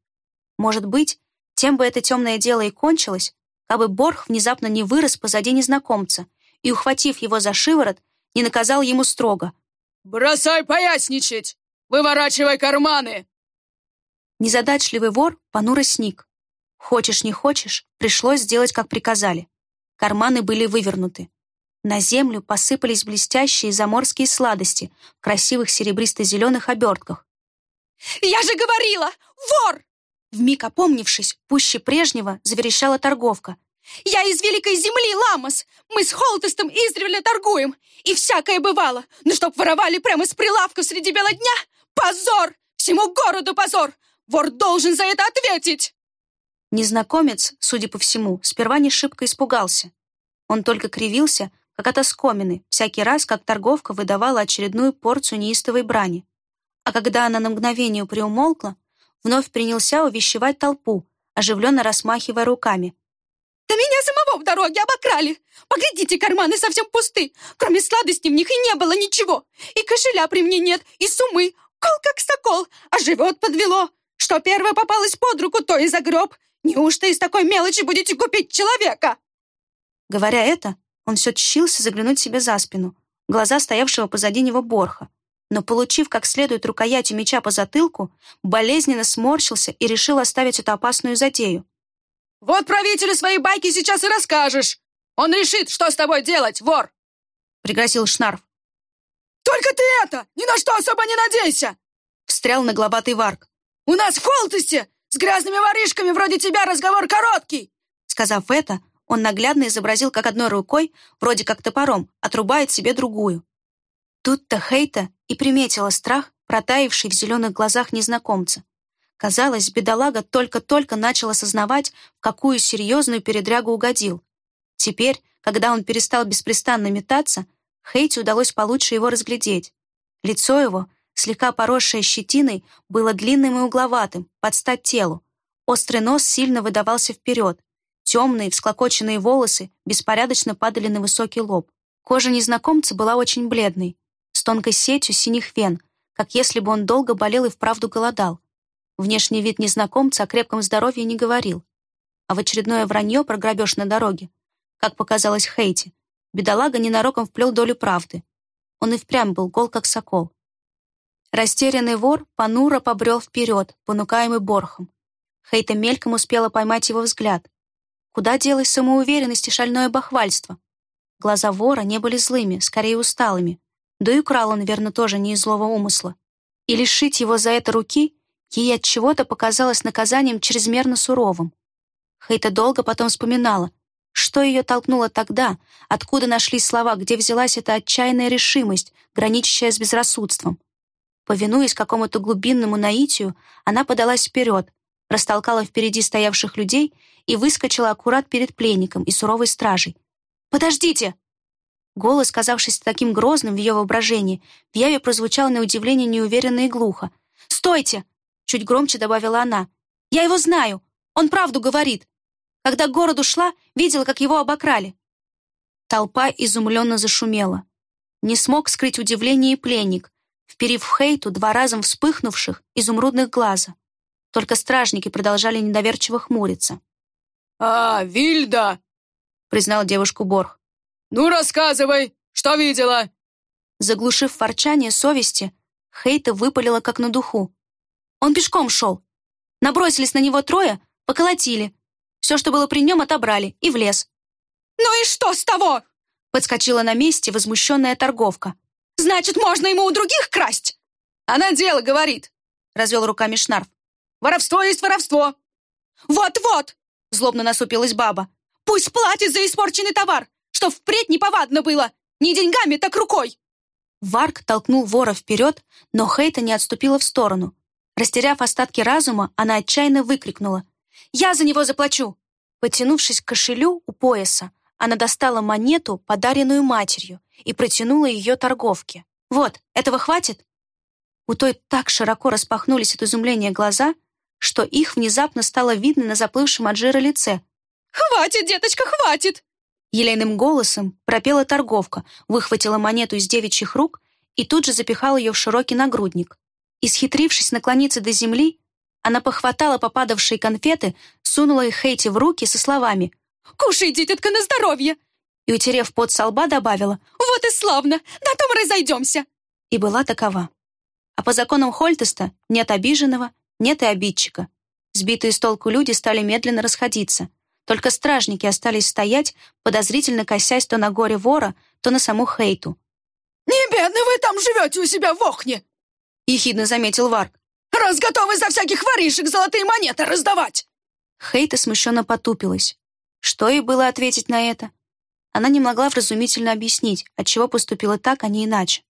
Может быть, тем бы это темное дело и кончилось, кабы Борх внезапно не вырос позади незнакомца и, ухватив его за шиворот, не наказал ему строго. «Бросай поясничать! Выворачивай карманы! Незадачливый вор понуро сник. Хочешь, не хочешь, пришлось сделать, как приказали. Карманы были вывернуты. На землю посыпались блестящие заморские сладости в красивых серебристо-зеленых обертках. «Я же говорила! Вор!» Вмиг опомнившись, пуще прежнего, заверещала торговка. «Я из великой земли, Ламос! Мы с Холтестом издревле торгуем! И всякое бывало! Но чтоб воровали прямо с прилавка среди бела дня! Позор! Всему городу позор! Вор должен за это ответить!» Незнакомец, судя по всему, сперва не шибко испугался. Он только кривился, как от оскомины, всякий раз, как торговка выдавала очередную порцию неистовой брани. А когда она на мгновение приумолкла, вновь принялся увещевать толпу, оживленно расмахивая руками. «Да меня самого в дороге обокрали! Поглядите, карманы совсем пусты! Кроме сладостей в них и не было ничего! И кошеля при мне нет, и сумы! Кол как сокол, а живет подвело! Что первое попалось под руку, то и загреб. Неужто из такой мелочи будете купить человека?» Говоря это, он все тщился заглянуть себе за спину, глаза стоявшего позади него Борха. но, получив как следует рукоятью меча по затылку, болезненно сморщился и решил оставить эту опасную затею. «Вот правителю своей байки сейчас и расскажешь! Он решит, что с тобой делать, вор!» — пригрозил Шнарф. «Только ты это! Ни на что особо не надейся!» — встрял нагловатый Варк. «У нас в Холтесте с грязными воришками вроде тебя разговор короткий!» Сказав это, он наглядно изобразил, как одной рукой, вроде как топором, отрубает себе другую. Тут-то Хейта и приметила страх, протаивший в зеленых глазах незнакомца. Казалось, бедолага только-только начал осознавать, в какую серьезную передрягу угодил. Теперь, когда он перестал беспрестанно метаться, Хейте удалось получше его разглядеть. Лицо его, слегка поросшее щетиной, было длинным и угловатым, под стать телу. Острый нос сильно выдавался вперед. Темные, всклокоченные волосы беспорядочно падали на высокий лоб. Кожа незнакомца была очень бледной, с тонкой сетью синих вен, как если бы он долго болел и вправду голодал. Внешний вид незнакомца о крепком здоровье не говорил. А в очередное вранье про грабеж на дороге, как показалось Хейти, бедолага ненароком вплел долю правды. Он и впрямь был гол, как сокол. Растерянный вор понуро побрел вперед, понукаемый Борхом. Хейта мельком успела поймать его взгляд. Куда делась самоуверенность и шальное бахвальство? Глаза вора не были злыми, скорее усталыми. Да и украл он, верно, тоже не из злого умысла. И лишить его за это руки ей от чего-то показалось наказанием чрезмерно суровым. Хейта долго потом вспоминала, что ее толкнуло тогда, откуда нашлись слова, где взялась эта отчаянная решимость, граничащая с безрассудством. Повинуясь какому-то глубинному наитию, она подалась вперед, растолкала впереди стоявших людей и выскочила аккурат перед пленником и суровой стражей. «Подождите!» Голос, казавшийся таким грозным в ее воображении, в яве прозвучал на удивление неуверенно и глухо. «Стойте!» — чуть громче добавила она. «Я его знаю! Он правду говорит! Когда к городу шла, видела, как его обокрали». Толпа изумленно зашумела. Не смог скрыть удивление и пленник, вперив в Хейту два разом вспыхнувших изумрудных глаза. Только стражники продолжали недоверчиво хмуриться. «А, Вильда!» — признал девушку Борх. «Ну, рассказывай, что видела?» Заглушив ворчание совести, Хейта выпалила как на духу. Он пешком шел. Набросились на него трое, поколотили. Все, что было при нем, отобрали и в лес. «Ну и что с того?» Подскочила на месте возмущенная торговка. «Значит, можно ему у других красть?» «Она дело говорит», — развел руками Шнарф. «Воровство есть воровство». «Вот-вот!» — злобно насупилась баба. «Пусть платит за испорченный товар, что впредь неповадно было. Не деньгами, так рукой». Варк толкнул вора вперед, но Хейта не отступила в сторону. Растеряв остатки разума, она отчаянно выкрикнула. Я за него заплачу!» Потянувшись к кошелю у пояса, она достала монету, подаренную матерью, и протянула ее торговке. «Вот, этого хватит?» У той так широко распахнулись от изумления глаза, что их внезапно стало видно на заплывшем от жира лице. «Хватит, деточка, хватит!» Елейным голосом пропела торговка, выхватила монету из девичьих рук и тут же запихала ее в широкий нагрудник. Исхитрившись наклониться до земли, она похватала попадавшие конфеты, сунула их Хейти в руки со словами «Кушай, дитятка, на здоровье!» И, утерев пот со лба, добавила «Вот и славно! На том разойдемся!» И была такова. А по законам Хольтеста нет обиженного, нет и обидчика. Сбитые с толку люди стали медленно расходиться. Только стражники остались стоять, подозрительно косясь то на горе вора, то на саму Хейту. «Не бедно вы там живете у себя в Охне!» — ехидно заметил Варк раз готовы за всяких воришек золотые монеты раздавать!» Хейта смущенно потупилась. Что ей было ответить на это? Она не могла вразумительно объяснить, отчего поступила так, а не иначе.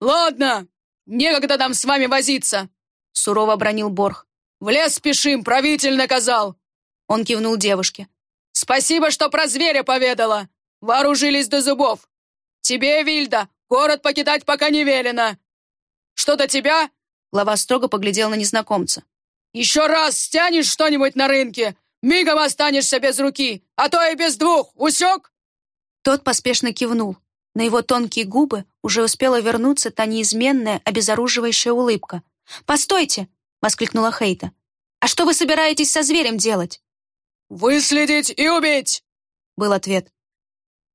«Ладно, некогда нам с вами возиться!» Сурово обронил Борх. «В лес спешим, правитель наказал!» Он кивнул девушке. «Спасибо, что про зверя поведала! Вооружились до зубов! Тебе, Вильда, город покидать пока не велено! Что до тебя, Глава строго поглядел на незнакомца. «Еще раз стянешь что-нибудь на рынке, мигом останешься без руки, а то и без двух, усек?» Тот поспешно кивнул. На его тонкие губы уже успела вернуться та неизменная, обезоруживающая улыбка. «Постойте!» — воскликнула Хейта. «А что вы собираетесь со зверем делать?» «Выследить и убить!» — был ответ.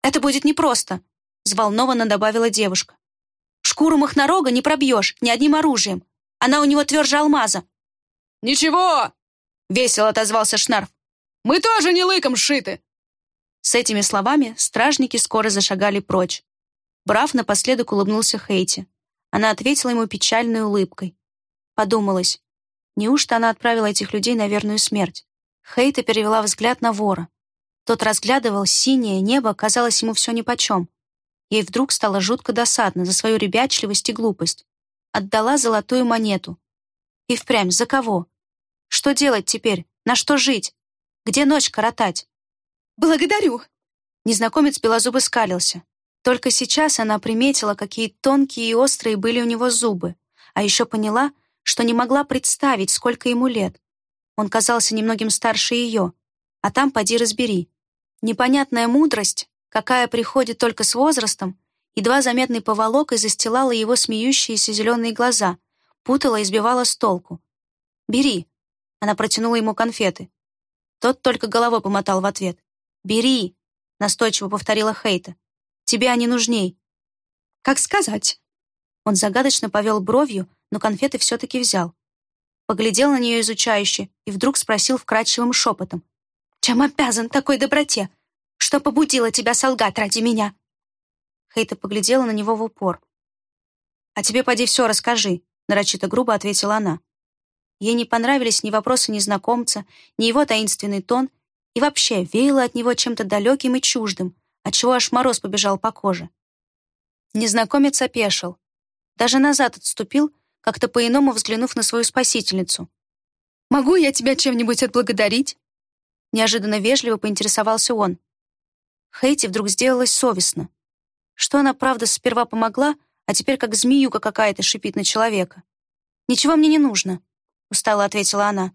«Это будет непросто», — взволнованно добавила девушка. Шкуру махнорога не пробьешь ни одним оружием. Она у него тверже алмаза». «Ничего!» — весело отозвался Шнарф. «Мы тоже не лыком сшиты!» С этими словами стражники скоро зашагали прочь. Брав напоследок улыбнулся Хейти. Она ответила ему печальной улыбкой. Подумалось, неужто она отправила этих людей на верную смерть? Хейта перевела взгляд на вора. Тот разглядывал синее небо, казалось ему все нипочем. Ей вдруг стало жутко досадно за свою ребячливость и глупость. Отдала золотую монету. И впрямь, за кого? Что делать теперь? На что жить? Где ночь коротать? «Благодарю!» Незнакомец белозубо скалился. Только сейчас она приметила, какие тонкие и острые были у него зубы, а еще поняла, что не могла представить, сколько ему лет. Он казался немногим старше ее, а там поди разбери. Непонятная мудрость, какая приходит только с возрастом, едва заметный поволок и застилала его смеющиеся зеленые глаза, путала и сбивала с толку. «Бери!» Она протянула ему конфеты. Тот только головой помотал в ответ. «Бери!» — настойчиво повторила Хейта. Тебе они нужней». «Как сказать?» Он загадочно повел бровью, но конфеты все-таки взял. Поглядел на нее изучающе и вдруг спросил вкрадчивым шепотом. «Чем обязан такой доброте? Что побудило тебя солгать ради меня?» Хейта поглядела на него в упор. «А тебе поди все расскажи», — нарочито грубо ответила она. Ей не понравились ни вопросы незнакомца, ни его таинственный тон, и вообще веяло от него чем-то далеким и чуждым, отчего аж мороз побежал по коже. Незнакомец опешил. Даже назад отступил, как-то по-иному взглянув на свою спасительницу. «Могу я тебя чем-нибудь отблагодарить?» Неожиданно вежливо поинтересовался он. Хейти вдруг сделалось совестно. Что она, правда, сперва помогла, а теперь как змеюка какая-то шипит на человека. «Ничего мне не нужно», — устало ответила она.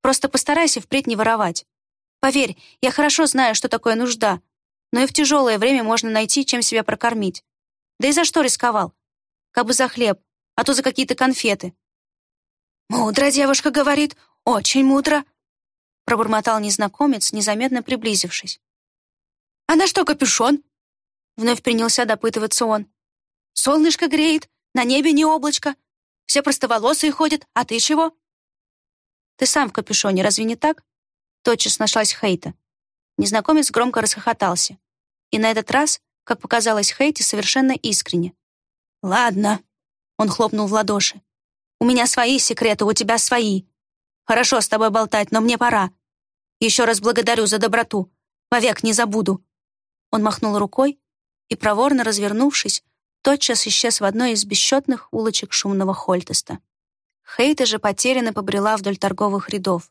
«Просто постарайся впредь не воровать. Поверь, я хорошо знаю, что такое нужда, но и в тяжелое время можно найти, чем себя прокормить. Да и за что рисковал? Как бы за хлеб, а то за какие-то конфеты. «Мудро девушка говорит, очень мудро», пробормотал незнакомец, незаметно приблизившись. «А на что капюшон?» Вновь принялся допытываться он. «Солнышко греет, на небе не облачко. Все простоволосые ходят, а ты чего?» «Ты сам в капюшоне, разве не так?» Тотчас нашлась Хейта. Незнакомец громко расхохотался. И на этот раз, как показалось Хейти, совершенно искренне. «Ладно», — он хлопнул в ладоши. «У меня свои секреты, у тебя свои. Хорошо с тобой болтать, но мне пора. Еще раз благодарю за доброту. Вовек не забуду». Он махнул рукой и, проворно развернувшись, тотчас исчез в одной из бесчетных улочек шумного Хольтеста. Хейта же потерянно побрела вдоль торговых рядов.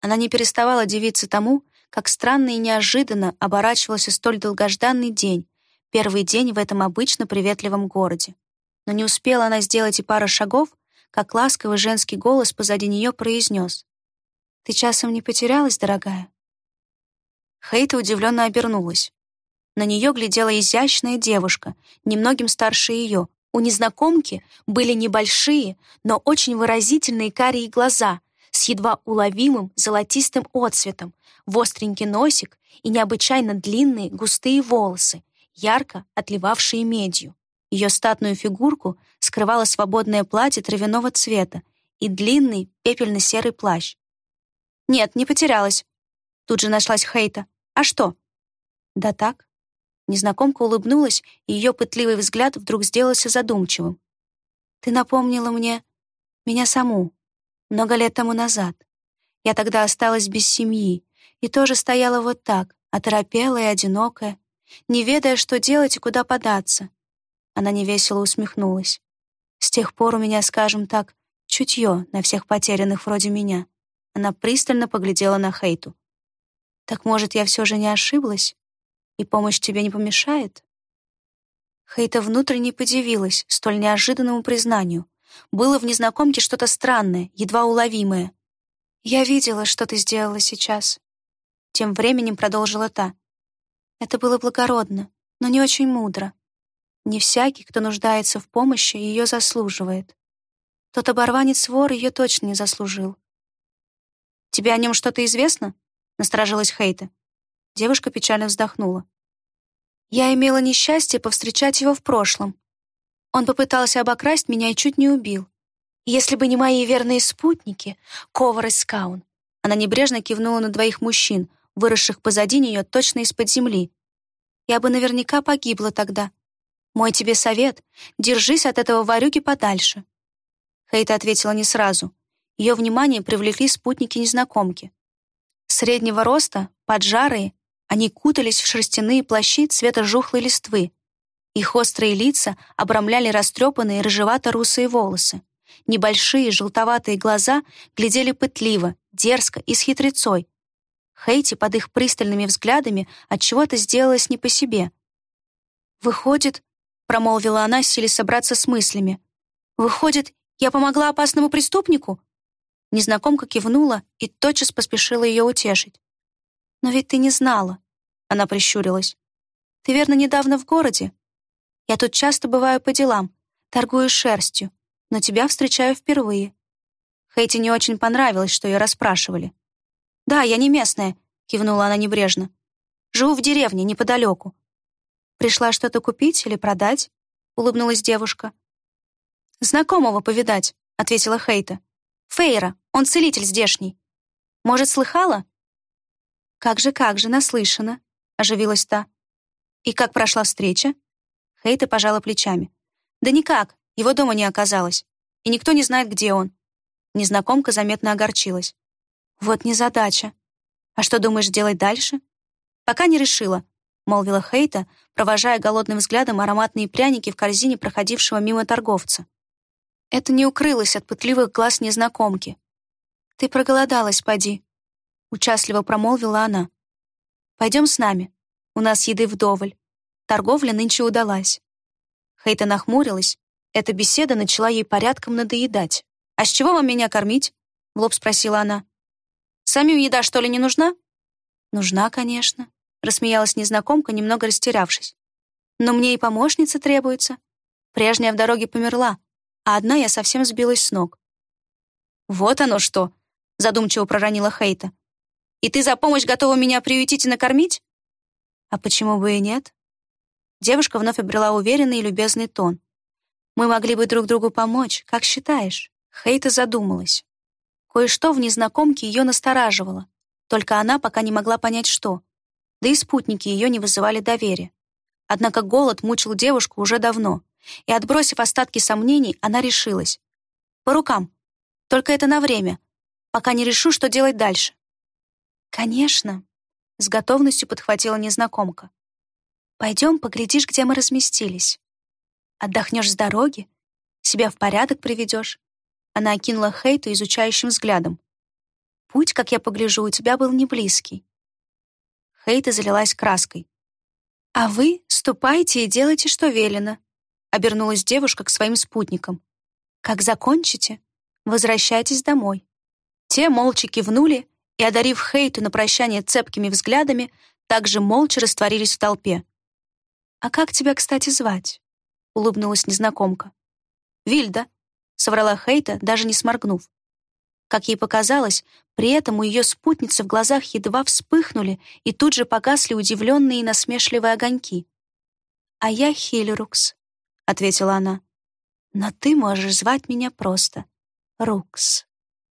Она не переставала дивиться тому, как странно и неожиданно оборачивался столь долгожданный день, первый день в этом обычно приветливом городе. Но не успела она сделать и пары шагов, как ласковый женский голос позади нее произнес. «Ты часом не потерялась, дорогая?» Хейта удивленно обернулась. На нее глядела изящная девушка, немногим старше ее. У незнакомки были небольшие, но очень выразительные карие глаза с едва уловимым золотистым отцветом, в остренький носик и необычайно длинные густые волосы, ярко отливавшие медью. Ее статную фигурку скрывало свободное платье травяного цвета и длинный пепельно-серый плащ. «Нет, не потерялась». Тут же нашлась Хейта. «А что?» «Да так». Незнакомка улыбнулась, и ее пытливый взгляд вдруг сделался задумчивым. «Ты напомнила мне меня саму, много лет тому назад. Я тогда осталась без семьи, и тоже стояла вот так, оторопелая и одинокая, не ведая, что делать и куда податься. Она невесело усмехнулась. С тех пор у меня, скажем так, чутье на всех потерянных вроде меня. Она пристально поглядела на Хейту. «Так, может, я все же не ошиблась? И помощь тебе не помешает?» Хейта внутренне подивилась столь неожиданному признанию. Было в незнакомке что-то странное, едва уловимое. «Я видела, что ты сделала сейчас», тем временем продолжила та. Это было благородно, но не очень мудро. Не всякий, кто нуждается в помощи, ее заслуживает. Тот оборванец-вор ее точно не заслужил. «Тебе о нем что-то известно?» — насторожилась Хейта. Девушка печально вздохнула. «Я имела несчастье повстречать его в прошлом. Он попытался обокрасть меня и чуть не убил. Если бы не мои верные спутники, Ковар и Скаун. Она небрежно кивнула на двоих мужчин, выросших позади нее точно из-под земли. Я бы наверняка погибла тогда. Мой тебе совет — держись от этого ворюги подальше. Хейта ответила не сразу. Ее внимание привлекли спутники незнакомки. Среднего роста, поджарые, они кутались в шерстяные плащи цвета жухлой листвы. Их острые лица обрамляли растрепанные рыжевато-русые волосы. Небольшие желтоватые глаза глядели пытливо, дерзко и с хитрецой. Хейти под их пристальными взглядами от чего то сделалась не по себе. «Выходит», — промолвила она, силясь собраться с мыслями, «выходит, я помогла опасному преступнику?» Незнакомка кивнула и тотчас поспешила ее утешить. «Но ведь ты не знала», — она прищурилась. «Ты, верно, недавно в городе? Я тут часто бываю по делам, торгую шерстью, но тебя встречаю впервые». Хейти не очень понравилось, что ее расспрашивали. «Да, я не местная», — кивнула она небрежно. «Живу в деревне, неподалеку». «Пришла что-то купить или продать?» — улыбнулась девушка. «Знакомого повидать», — ответила Хейта. «Фейра, он целитель здешний. Может, слыхала?» «Как же, как же, наслышана», — оживилась та. «И как прошла встреча?» Хейта пожала плечами. «Да никак, его дома не оказалось. И никто не знает, где он». Незнакомка заметно огорчилась. «Вот незадача. А что думаешь делать дальше?» «Пока не решила», — молвила Хейта, провожая голодным взглядом ароматные пряники в корзине проходившего мимо торговца. Это не укрылось от пытливых глаз незнакомки. «Ты проголодалась, поди», — участливо промолвила она. «Пойдем с нами. У нас еды вдоволь. Торговля нынче удалась». Хейта нахмурилась. Эта беседа начала ей порядком надоедать. «А с чего вам меня кормить?» — в лоб спросила она. «Самим еда, что ли, не нужна?» «Нужна, конечно», — рассмеялась незнакомка, немного растерявшись. «Но мне и помощница требуется. Прежняя в дороге померла, а одна я совсем сбилась с ног. «Вот оно что!» — задумчиво проронила Хейта. «И ты за помощь готова меня приютить и накормить?» «А почему бы и нет?» Девушка вновь обрела уверенный и любезный тон. «Мы могли бы друг другу помочь, как считаешь?» Хейта задумалась. Кое-что в незнакомке ее настораживало, только она пока не могла понять, что. Да и спутники ее не вызывали доверия. Однако голод мучил девушку уже давно и, отбросив остатки сомнений, она решилась. «По рукам. Только это на время, пока не решу, что делать дальше». «Конечно», — с готовностью подхватила незнакомка. «Пойдем, поглядишь, где мы разместились. Отдохнешь с дороги, себя в порядок приведешь». Она окинула Хейту изучающим взглядом. «Путь, как я погляжу, у тебя был не близкий». Хейта залилась краской. «А вы ступайте и делайте, что велено», Обернулась девушка к своим спутникам. «Как закончите, возвращайтесь домой». Те молча кивнули и, одарив Хейту на прощание цепкими взглядами, также молча растворились в толпе. «А как тебя, кстати, звать?» — улыбнулась незнакомка. «Вильда», — соврала Хейта, даже не сморгнув. Как ей показалось, при этом у ее спутницы в глазах едва вспыхнули и тут же погасли удивленные и насмешливые огоньки. «А я Хиллерукс», ответила она. «Но ты можешь звать меня просто Рукс».